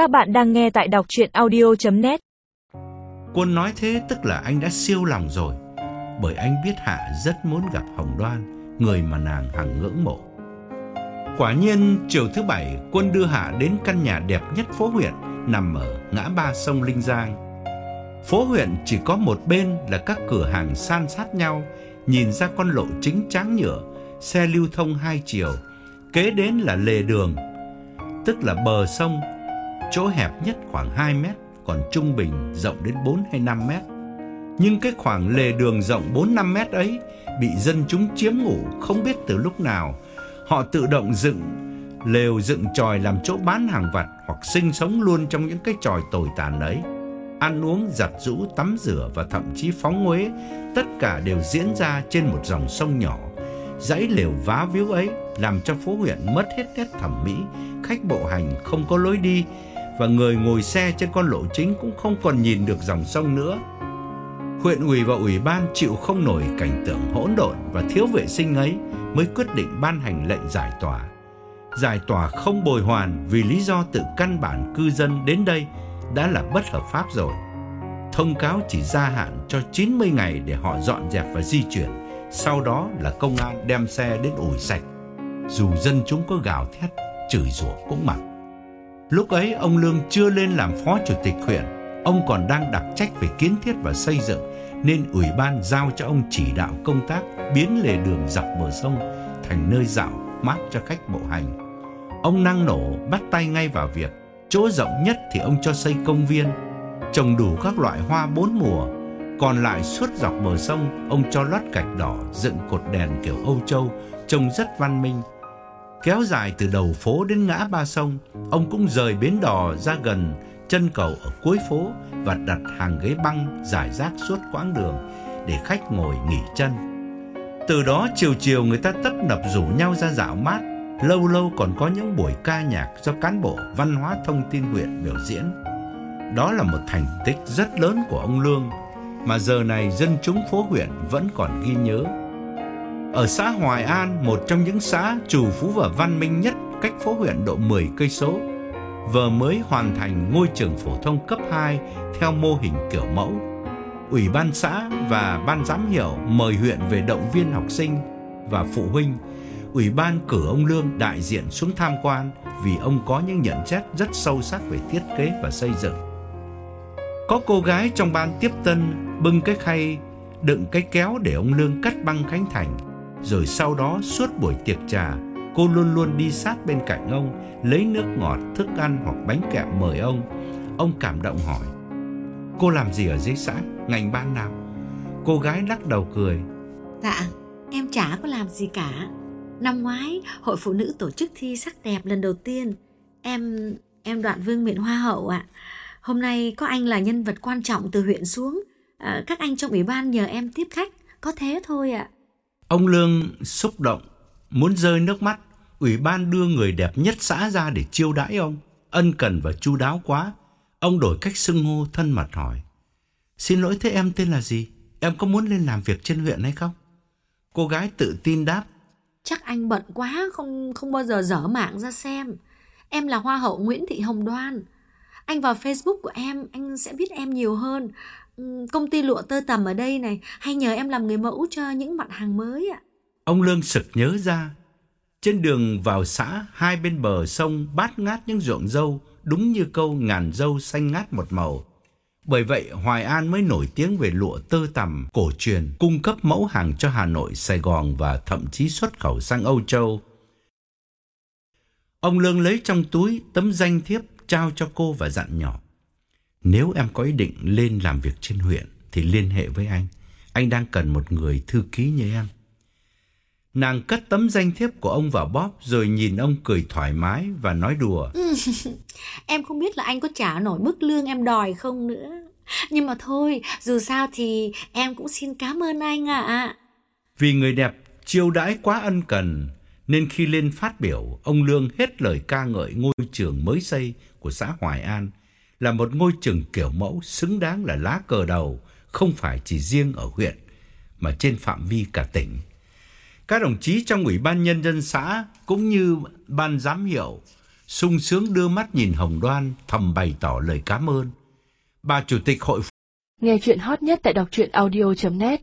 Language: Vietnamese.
Các bạn đang nghe tại đọc chuyện audio.net Quân nói thế tức là anh đã siêu lòng rồi, Bởi anh biết Hạ rất muốn gặp Hồng Đoan, Người mà nàng hằng ngưỡng mộ. Quả nhiên, chiều thứ bảy, Quân đưa Hạ đến căn nhà đẹp nhất phố huyện, Nằm ở ngã ba sông Linh Giang. Phố huyện chỉ có một bên là các cửa hàng san sát nhau, Nhìn ra con lộ chính tráng nhựa, Xe lưu thông hai chiều, Kế đến là lề đường, Tức là bờ sông Chỗ hẹp nhất khoảng 2 mét Còn trung bình rộng đến 4 hay 5 mét. Nhưng cái khoảng lề đường rộng 4-5 mét ấy Bị dân chúng chiếm ngủ không biết từ lúc nào. Họ tự động dựng lều dựng tròi làm chỗ bán hàng vặt Hoặc sinh sống luôn trong những cái tròi tồi tàn ấy. Ăn uống, giặt rũ, tắm rửa và thậm chí phóng nguế Tất cả đều diễn ra trên một dòng sông nhỏ. Dãy lều vá víu ấy làm cho phố huyện mất hết nét thẩm mỹ, khách bộ hành không có lối đi và người ngồi xe trên con lộ chính cũng không còn nhìn được dòng sông nữa. Huyện ủy và ủy ban chịu không nổi cảnh tượng hỗn độn và thiếu vệ sinh ấy mới quyết định ban hành lệnh giải tỏa. Giải tỏa không bồi hoàn vì lý do tự căn bản cư dân đến đây đã là bất hợp pháp rồi. Thông cáo chỉ gia hạn cho 90 ngày để họ dọn dẹp và di chuyển, sau đó là công an đem xe đến ủi sạch Dù dân chúng có gào thét, Chửi rủa cũng mặc Lúc ấy ông Lương chưa lên làm phó chủ tịch huyện. Ông còn đang đặc trách về kiến thiết và xây dựng Nên ủy ban giao cho ông chỉ đạo công tác Biến lề đường dọc bờ sông Thành nơi dạo mát cho khách bộ hành. Ông năng nổ bắt tay ngay vào việc Chỗ rộng nhất thì ông cho xây công viên Trồng đủ các loại hoa bốn mùa. Còn lại suốt dọc bờ sông, ông cho lót gạch đỏ dựng cột đèn kiểu Âu Châu, trông rất văn minh. Kéo dài từ đầu phố đến ngã ba sông, ông cũng rời bến đò ra gần chân cầu ở cuối phố và đặt hàng ghế băng giải rác suốt quãng đường để khách ngồi nghỉ chân. Từ đó chiều chiều người ta tấp nập rủ nhau ra dạo mát, lâu lâu còn có những buổi ca nhạc do cán bộ văn hóa thông tin huyện biểu diễn. Đó là một thành tích rất lớn của ông Lương mà giờ này dân chúng phố huyện vẫn còn ghi nhớ. Ở xã Hoài An, một trong những xã trù phú và văn minh nhất cách phố huyện độ 10 cây số, vừa mới hoàn thành ngôi trường phổ thông cấp 2 theo mô hình kiểu mẫu. Ủy ban xã và ban giám hiệu mời huyện về động viên học sinh và phụ huynh. Ủy ban cử ông Lương đại diện xuống tham quan vì ông có những nhận xét rất sâu sắc về thiết kế và xây dựng. Có cô gái trong ban tiếp tân bưng cái khay đựng cái kéo để ông Lương cắt băng khánh thành. Rồi sau đó suốt buổi tiệc trà, cô luôn luôn đi sát bên cạnh ông, lấy nước ngọt, thức ăn hoặc bánh kẹo mời ông. Ông cảm động hỏi, cô làm gì ở dưới xã, ngành ban nào? Cô gái lắc đầu cười. Dạ, em chả có làm gì cả. Năm ngoái, Hội Phụ Nữ tổ chức thi sắc đẹp lần đầu tiên. Em, em đoạn vương miện hoa hậu ạ. Hôm nay có anh là nhân vật quan trọng từ huyện xuống. À, các anh trong ủy ban nhờ em tiếp khách. Có thế thôi ạ. Ông Lương xúc động, muốn rơi nước mắt. Ủy ban đưa người đẹp nhất xã ra để chiêu đãi ông. Ân cần và chu đáo quá. Ông đổi cách xưng hô thân mật hỏi. Xin lỗi thế em tên là gì? Em có muốn lên làm việc trên huyện hay không? Cô gái tự tin đáp. Chắc anh bận quá không không bao giờ dở mạng ra xem. Em là Hoa hậu Nguyễn Thị Hồng Đoan. Anh vào Facebook của em, anh sẽ biết em nhiều hơn. Công ty lụa tơ tằm ở đây này, hay nhờ em làm người mẫu cho những mặt hàng mới ạ. Ông Lương sực nhớ ra. Trên đường vào xã, hai bên bờ sông bát ngát những ruộng dâu, đúng như câu ngàn dâu xanh ngát một màu. Bởi vậy, Hoài An mới nổi tiếng về lụa tơ tằm cổ truyền, cung cấp mẫu hàng cho Hà Nội, Sài Gòn và thậm chí xuất khẩu sang Âu Châu. Ông Lương lấy trong túi tấm danh thiếp trao cho cô và dặn nhỏ. Nếu em có ý định lên làm việc trên huyện thì liên hệ với anh. Anh đang cần một người thư ký như em. Nàng cất tấm danh thiếp của ông vào bóp rồi nhìn ông cười thoải mái và nói đùa. em không biết là anh có trả nổi mức lương em đòi không nữa. Nhưng mà thôi, dù sao thì em cũng xin cảm ơn anh ạ. Vì người đẹp chiêu đãi quá ân cần, nên khi lên phát biểu, ông Lương hết lời ca ngợi ngôi trường mới xây của xã Hoài An là một ngôi trường kiểu mẫu xứng đáng là lá cờ đầu, không phải chỉ riêng ở huyện mà trên phạm vi cả tỉnh. Các đồng chí trong Ủy ban nhân dân xã cũng như ban giám hiệu sung sướng đưa mắt nhìn Hồng Đoan thầm bày tỏ lời cảm ơn. Bà chủ tịch hội Nghe chuyện hot nhất tại đọc truyện audio.net